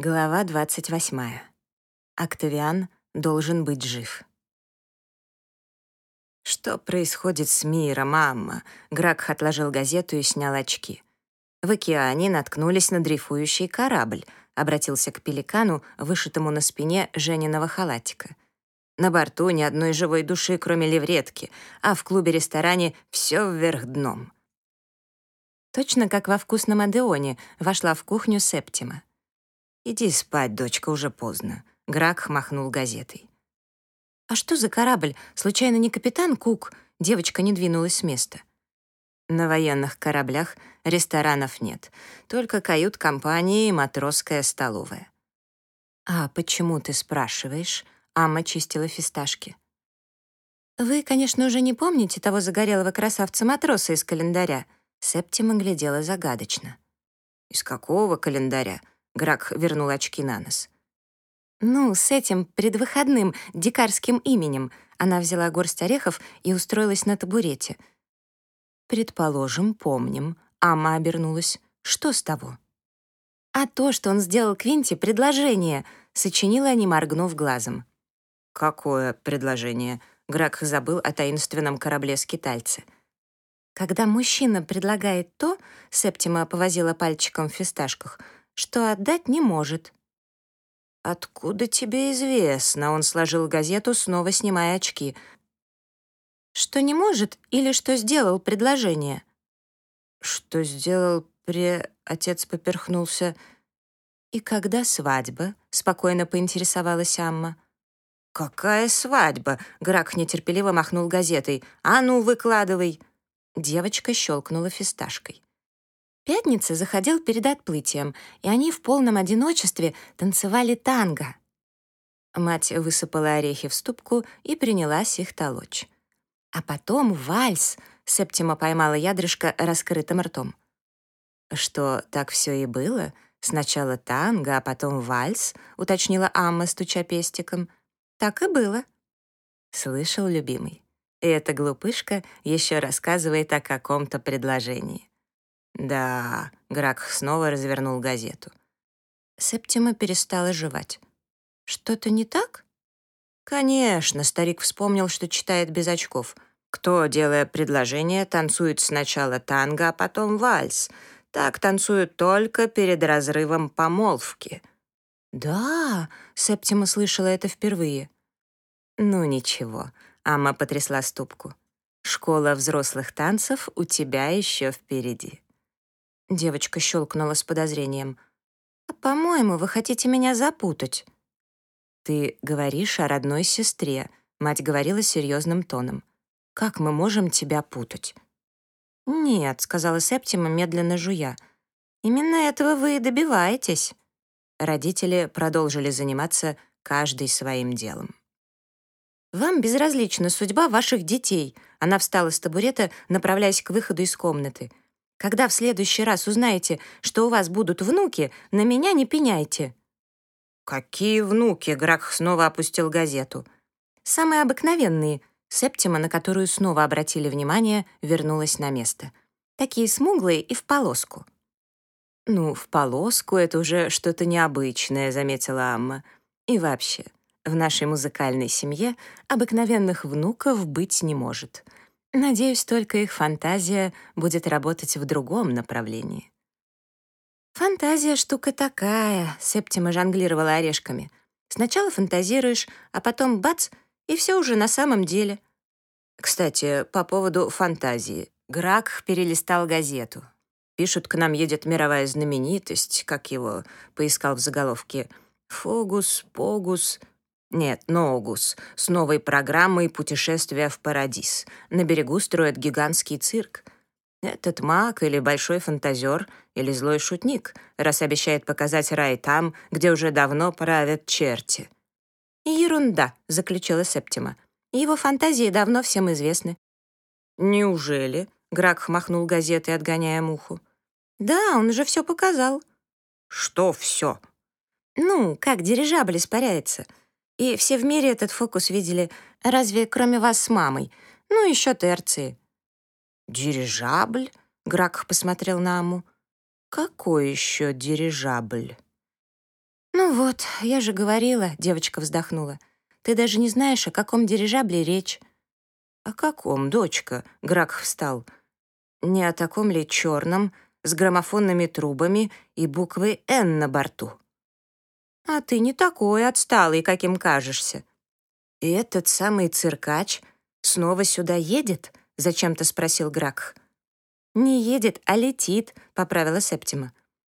Глава 28. Октавиан должен быть жив. «Что происходит с миром, мама?» Гракх отложил газету и снял очки. В океане наткнулись на дрейфующий корабль, обратился к пеликану, вышитому на спине Жениного халатика. На борту ни одной живой души, кроме левретки, а в клубе-ресторане все вверх дном. Точно как во вкусном Адеоне вошла в кухню Септима. «Иди спать, дочка, уже поздно», — Грак махнул газетой. «А что за корабль? Случайно не капитан Кук?» Девочка не двинулась с места. На военных кораблях ресторанов нет, только кают-компании и матросская столовая. «А почему ты спрашиваешь?» Амма чистила фисташки. «Вы, конечно, уже не помните того загорелого красавца-матроса из календаря?» Септима глядела загадочно. «Из какого календаря?» Грак вернул очки на нос. «Ну, с этим предвыходным дикарским именем». Она взяла горсть орехов и устроилась на табурете. «Предположим, помним». Ама обернулась. «Что с того?» «А то, что он сделал Квинти предложение», — сочинила, не моргнув глазом. «Какое предложение?» Грак забыл о таинственном корабле-скитальце. «Когда мужчина предлагает то», — Септима повозила пальчиком в фисташках — что отдать не может. «Откуда тебе известно?» Он сложил газету, снова снимая очки. «Что не может или что сделал предложение?» «Что сделал при...» Отец поперхнулся. «И когда свадьба?» — спокойно поинтересовалась Амма. «Какая свадьба?» — Грак нетерпеливо махнул газетой. «А ну, выкладывай!» Девочка щелкнула фисташкой. Пятница заходил перед отплытием, и они в полном одиночестве танцевали танго. Мать высыпала орехи в ступку и принялась их толочь. А потом вальс. Септима поймала ядрышко раскрытым ртом. «Что, так все и было? Сначала танго, а потом вальс?» — уточнила Амма, стуча пестиком. «Так и было». Слышал любимый. И эта глупышка еще рассказывает о каком-то предложении. «Да...» — Грак снова развернул газету. Септима перестала жевать. «Что-то не так?» «Конечно», — старик вспомнил, что читает без очков. «Кто, делая предложение, танцует сначала танго, а потом вальс? Так танцуют только перед разрывом помолвки». «Да», — Септима слышала это впервые. «Ну ничего», — Амма потрясла ступку. «Школа взрослых танцев у тебя еще впереди». Девочка щелкнула с подозрением. «А, по-моему, вы хотите меня запутать». «Ты говоришь о родной сестре», — мать говорила серьезным тоном. «Как мы можем тебя путать?» «Нет», — сказала Септима, медленно жуя. «Именно этого вы и добиваетесь». Родители продолжили заниматься каждый своим делом. «Вам безразлична судьба ваших детей», — она встала с табурета, направляясь к выходу из комнаты — когда в следующий раз узнаете, что у вас будут внуки, на меня не пеняйте». «Какие внуки?» — Грак снова опустил газету. «Самые обыкновенные». Септима, на которую снова обратили внимание, вернулась на место. «Такие смуглые и в полоску». «Ну, в полоску — это уже что-то необычное», — заметила Амма. «И вообще, в нашей музыкальной семье обыкновенных внуков быть не может. Надеюсь, только их фантазия будет работать в другом направлении. «Фантазия — штука такая», — Септима жонглировала орешками. «Сначала фантазируешь, а потом бац, и все уже на самом деле». Кстати, по поводу фантазии. Грак перелистал газету. Пишут, к нам едет мировая знаменитость, как его поискал в заголовке. Фогус, Погус, нет, Ноугус, с новой программой путешествия в Парадис. На берегу строят гигантский цирк. Этот маг или большой фантазер, или злой шутник, раз обещает показать рай там, где уже давно правят черти. «Ерунда», — заключила Септима. «Его фантазии давно всем известны». «Неужели?» — Грак махнул газетой, отгоняя муху. «Да, он уже все показал». «Что все?» «Ну, как дирижабль испаряется. И все в мире этот фокус видели, разве кроме вас с мамой? Ну, еще терции». «Дирижабль?» — Грак посмотрел на Аму. «Какой еще дирижабль?» «Ну вот, я же говорила», — девочка вздохнула. «Ты даже не знаешь, о каком дирижабле речь». «О каком, дочка?» — Грак встал. «Не о таком ли черном, с граммофонными трубами и буквой «Н» на борту?» «А ты не такой отсталый, каким кажешься». «И этот самый циркач снова сюда едет?» — зачем-то спросил Гракх. «Не едет, а летит», — поправила Септима.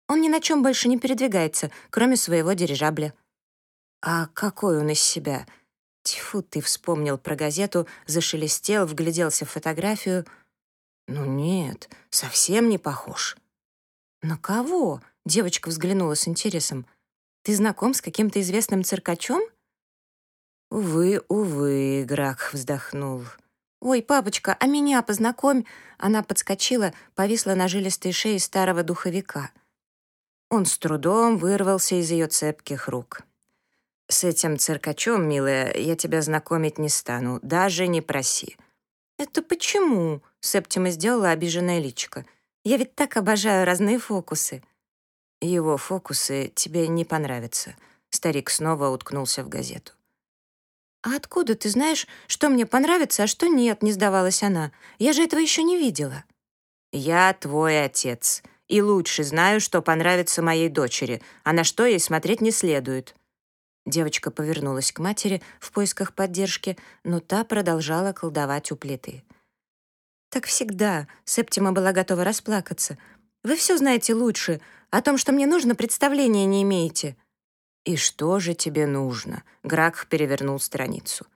«Он ни на чем больше не передвигается, кроме своего дирижабля». «А какой он из себя?» Тьфу, ты вспомнил про газету, зашелестел, вгляделся в фотографию. «Ну нет, совсем не похож». «На кого?» — девочка взглянула с интересом. «Ты знаком с каким-то известным циркачом?» «Увы, увы», — Грак вздохнул. «Ой, папочка, а меня познакомь!» Она подскочила, повисла на жилистой шее старого духовика. Он с трудом вырвался из ее цепких рук. «С этим циркачом, милая, я тебя знакомить не стану, даже не проси». «Это почему?» — Септима сделала обиженное личико. «Я ведь так обожаю разные фокусы». «Его фокусы тебе не понравятся». Старик снова уткнулся в газету. «А откуда ты знаешь, что мне понравится, а что нет?» — не сдавалась она. «Я же этого еще не видела». «Я твой отец, и лучше знаю, что понравится моей дочери, а на что ей смотреть не следует». Девочка повернулась к матери в поисках поддержки, но та продолжала колдовать у плиты. «Так всегда», — Септима была готова расплакаться. «Вы все знаете лучше. О том, что мне нужно, представления не имеете». «И что же тебе нужно?» Грак перевернул страницу.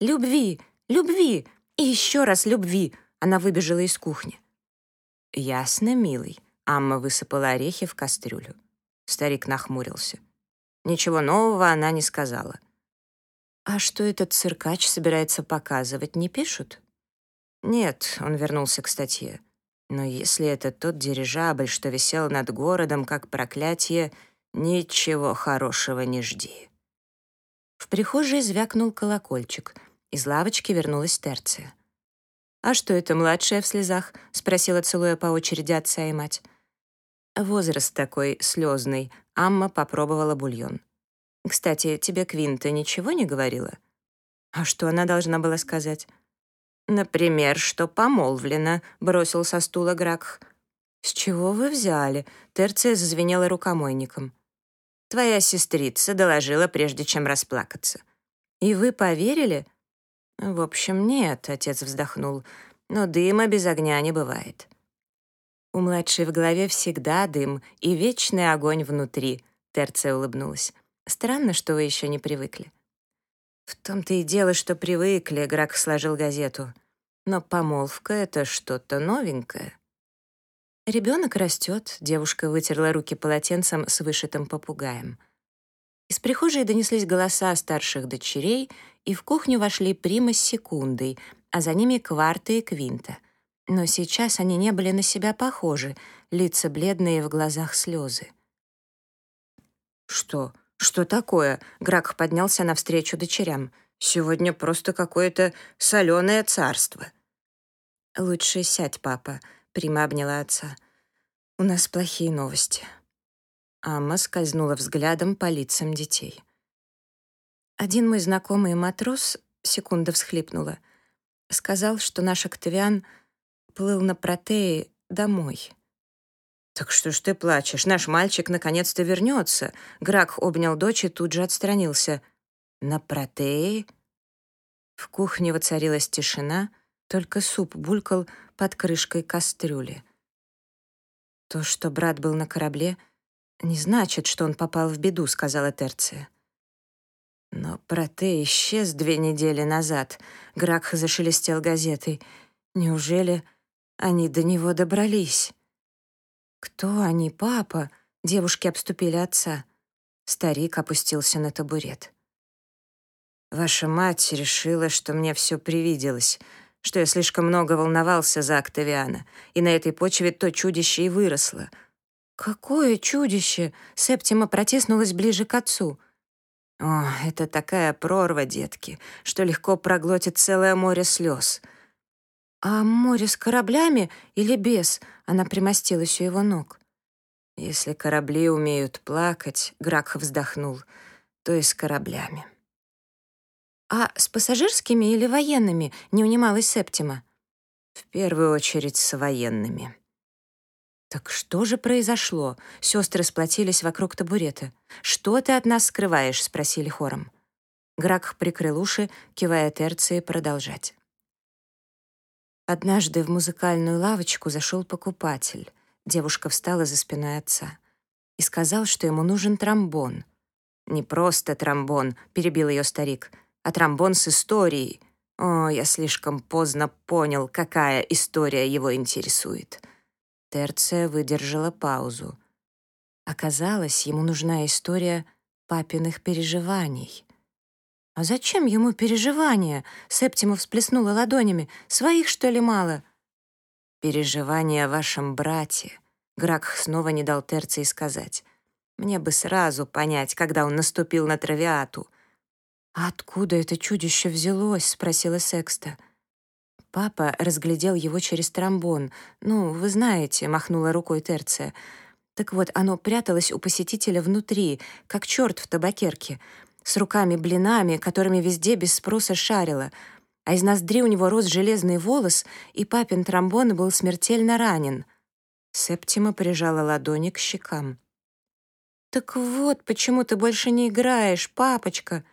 «Любви! Любви! И еще раз любви!» Она выбежала из кухни. «Ясно, милый». Амма высыпала орехи в кастрюлю. Старик нахмурился. Ничего нового она не сказала. «А что этот циркач собирается показывать, не пишут?» «Нет», — он вернулся к статье. «Но если это тот дирижабль, что висел над городом, как проклятие, Ничего хорошего не жди. В прихожей звякнул колокольчик. Из лавочки вернулась Терция. «А что это, младшая в слезах?» — спросила, целуя по очереди отца и мать. «Возраст такой, слезный. Амма попробовала бульон. Кстати, тебе Квинта ничего не говорила?» «А что она должна была сказать?» «Например, что помолвлена», — бросил со стула Гракх. «С чего вы взяли?» — Терция зазвенела рукомойником. Твоя сестрица доложила, прежде чем расплакаться. И вы поверили? В общем, нет, отец вздохнул. Но дыма без огня не бывает. У младшей в голове всегда дым и вечный огонь внутри, Терция улыбнулась. Странно, что вы еще не привыкли. В том-то и дело, что привыкли, Грак сложил газету. Но помолвка — это что-то новенькое. Ребенок растет, девушка вытерла руки полотенцем с вышитым попугаем. Из прихожей донеслись голоса старших дочерей, и в кухню вошли Прима с Секундой, а за ними Кварта и Квинта. Но сейчас они не были на себя похожи, лица бледные, в глазах слезы. «Что? Что такое?» Грак поднялся навстречу дочерям. «Сегодня просто какое-то соленое царство». «Лучше сядь, папа», Прима обняла отца. «У нас плохие новости». Амма скользнула взглядом по лицам детей. Один мой знакомый матрос, секунда всхлипнула, сказал, что наш Октавиан плыл на протее домой. «Так что ж ты плачешь? Наш мальчик наконец-то вернется!» Грак обнял дочь и тут же отстранился. «На протее?» В кухне воцарилась тишина, только суп булькал под крышкой кастрюли. «То, что брат был на корабле, не значит, что он попал в беду», — сказала Терция. Но Проте исчез две недели назад. Гракх зашелестел газетой. Неужели они до него добрались? «Кто они, папа?» Девушки обступили отца. Старик опустился на табурет. «Ваша мать решила, что мне все привиделось что я слишком много волновался за Октавиана, и на этой почве то чудище и выросло. «Какое чудище!» — Септима протиснулась ближе к отцу. «О, это такая прорва, детки, что легко проглотит целое море слез». «А море с кораблями или без?» — она примостилась у его ног. Если корабли умеют плакать, Гракх вздохнул, то и с кораблями. «А с пассажирскими или военными?» — не унималась Септима. «В первую очередь с военными». «Так что же произошло?» Сестры сплотились вокруг табурета. «Что ты от нас скрываешь?» — спросили хором. Грак прикрыл уши, кивая терции продолжать. Однажды в музыкальную лавочку зашел покупатель. Девушка встала за спиной отца и сказал, что ему нужен тромбон. «Не просто тромбон», — перебил ее старик, «а тромбон с историей». О, я слишком поздно понял, какая история его интересует. Терция выдержала паузу. Оказалось, ему нужна история папиных переживаний. «А зачем ему переживания?» — Септима всплеснула ладонями. «Своих, что ли, мало?» «Переживания о вашем брате», — Гракх снова не дал Терции сказать. «Мне бы сразу понять, когда он наступил на травиату». «А откуда это чудище взялось?» — спросила Секста. Папа разглядел его через тромбон. «Ну, вы знаете», — махнула рукой Терция. «Так вот, оно пряталось у посетителя внутри, как черт в табакерке, с руками-блинами, которыми везде без спроса шарило, а из ноздри у него рос железный волос, и папин тромбон был смертельно ранен». Септима прижала ладони к щекам. «Так вот, почему ты больше не играешь, папочка?»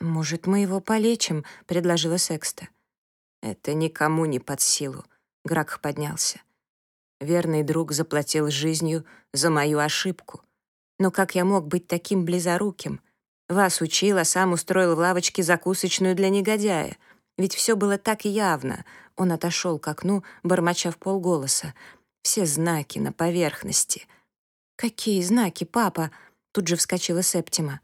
«Может, мы его полечим?» — предложила Секста. Это никому не под силу. Грак поднялся. Верный друг заплатил жизнью за мою ошибку. Но как я мог быть таким близоруким? Вас учил, а сам устроил в лавочке закусочную для негодяя. Ведь все было так явно. Он отошел к окну, бормоча в полголоса. Все знаки на поверхности. «Какие знаки, папа?» Тут же вскочила Септима.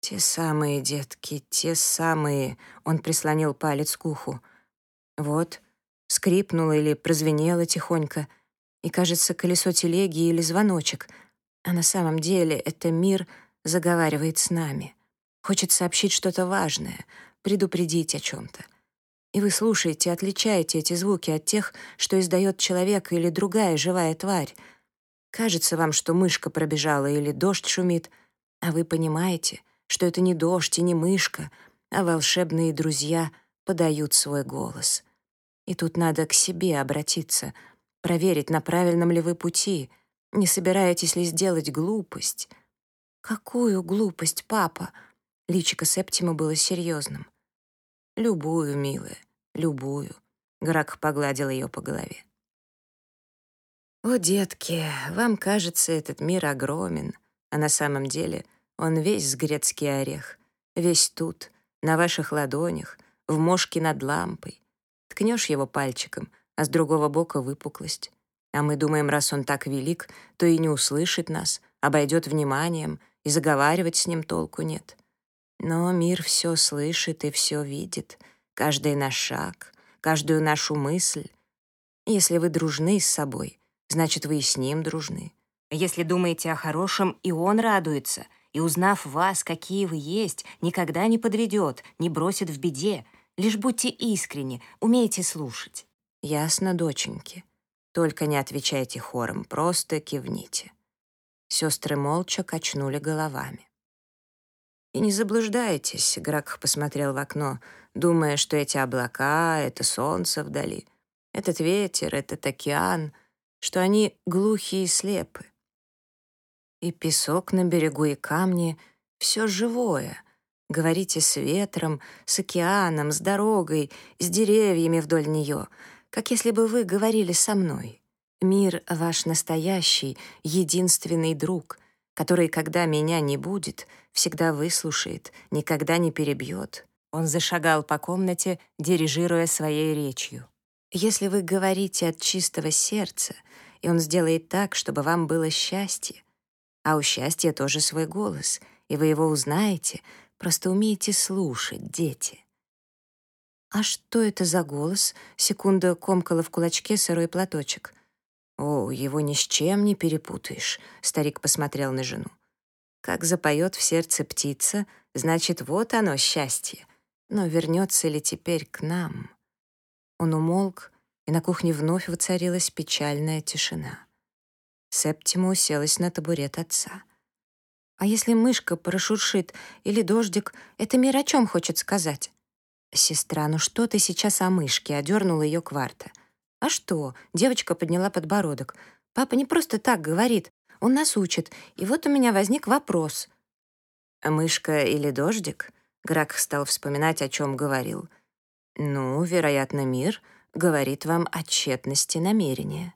«Те самые, детки, те самые», — он прислонил палец к уху. Вот, скрипнуло или прозвенело тихонько, и, кажется, колесо телеги или звоночек, а на самом деле это мир заговаривает с нами. Хочет сообщить что-то важное, предупредить о чем-то. И вы слушаете, отличаете эти звуки от тех, что издает человек или другая живая тварь. Кажется вам, что мышка пробежала или дождь шумит, а вы понимаете, что это не дождь и не мышка, а волшебные друзья подают свой голос. И тут надо к себе обратиться, проверить, на правильном ли вы пути, не собираетесь ли сделать глупость. «Какую глупость, папа?» Личико Септима было серьезным. «Любую, милая, любую», — Грак погладил ее по голове. «О, детки, вам кажется, этот мир огромен, а на самом деле он весь с грецкий орех, весь тут, на ваших ладонях, в мошке над лампой, Ткнешь его пальчиком, а с другого бока выпуклость. А мы думаем, раз он так велик, то и не услышит нас, обойдет вниманием, и заговаривать с ним толку нет. Но мир все слышит и все видит, каждый наш шаг, каждую нашу мысль. Если вы дружны с собой, значит, вы и с ним дружны. Если думаете о хорошем, и он радуется, и, узнав вас, какие вы есть, никогда не подведет, не бросит в беде — Лишь будьте искренни, умейте слушать. Ясно, доченьки. Только не отвечайте хором, просто кивните. Сестры молча качнули головами. «И не заблуждайтесь», — Грак посмотрел в окно, думая, что эти облака — это солнце вдали, этот ветер, этот океан, что они глухие и слепы. И песок на берегу, и камни — все живое, Говорите с ветром, с океаном, с дорогой, с деревьями вдоль нее, как если бы вы говорили со мной. Мир — ваш настоящий, единственный друг, который, когда меня не будет, всегда выслушает, никогда не перебьет. Он зашагал по комнате, дирижируя своей речью. Если вы говорите от чистого сердца, и он сделает так, чтобы вам было счастье, а у счастья тоже свой голос, и вы его узнаете — Просто умейте слушать, дети». «А что это за голос?» — секунда комкала в кулачке сырой платочек. «О, его ни с чем не перепутаешь», — старик посмотрел на жену. «Как запоет в сердце птица, значит, вот оно, счастье. Но вернется ли теперь к нам?» Он умолк, и на кухне вновь воцарилась печальная тишина. Септима уселась на табурет отца. «А если мышка прошуршит или дождик, это мир о чем хочет сказать?» «Сестра, ну что ты сейчас о мышке?» — одернула ее кварта. «А что?» — девочка подняла подбородок. «Папа не просто так говорит. Он нас учит. И вот у меня возник вопрос». «Мышка или дождик?» Грак стал вспоминать, о чем говорил. «Ну, вероятно, мир говорит вам о тщетности намерения».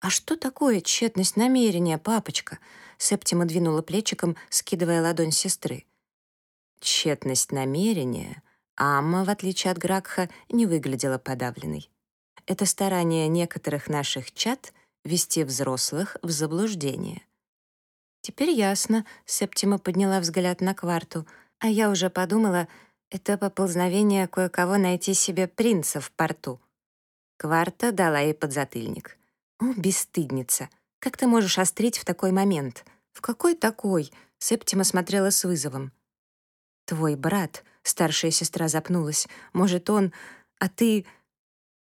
«А что такое тщетность намерения, папочка?» Септима двинула плечиком, скидывая ладонь сестры. Тщетность намерения Амма, в отличие от Гракха, не выглядела подавленной. Это старание некоторых наших чад вести взрослых в заблуждение. «Теперь ясно», — Септима подняла взгляд на кварту, «а я уже подумала, это поползновение кое-кого найти себе принца в порту». Кварта дала ей подзатыльник. «О, бесстыдница! Как ты можешь острить в такой момент?» «В какой такой?» — Септима смотрела с вызовом. «Твой брат», — старшая сестра запнулась, «может, он... А ты...»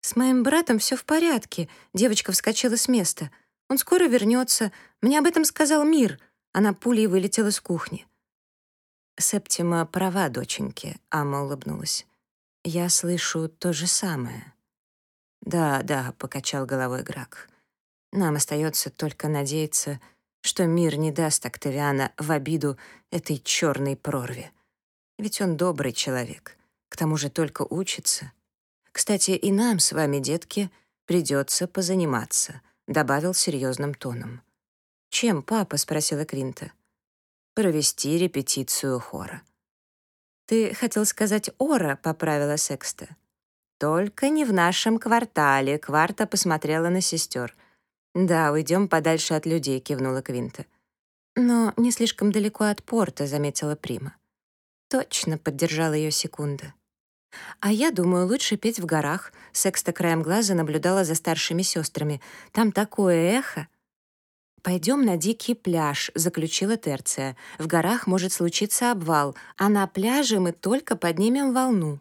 «С моим братом все в порядке», — девочка вскочила с места. «Он скоро вернется. Мне об этом сказал мир». Она пулей вылетела с кухни. «Септима права, доченьки», — Ама улыбнулась. «Я слышу то же самое». «Да, да», — покачал головой Грак. «Нам остается только надеяться, что мир не даст Октавиана в обиду этой черной прорве. Ведь он добрый человек, к тому же только учится. Кстати, и нам с вами, детки, придется позаниматься», — добавил серьезным тоном. «Чем, папа?» — спросила Квинта. «Провести репетицию хора». «Ты хотел сказать «ора», — поправила Секста. «Только не в нашем квартале», — Кварта посмотрела на сестер. «Да, уйдем подальше от людей», — кивнула Квинта. «Но не слишком далеко от порта», — заметила Прима. «Точно», — поддержала ее секунда. «А я думаю, лучше петь в горах», — Секста краем глаза наблюдала за старшими сестрами. «Там такое эхо». «Пойдем на дикий пляж», — заключила Терция. «В горах может случиться обвал, а на пляже мы только поднимем волну».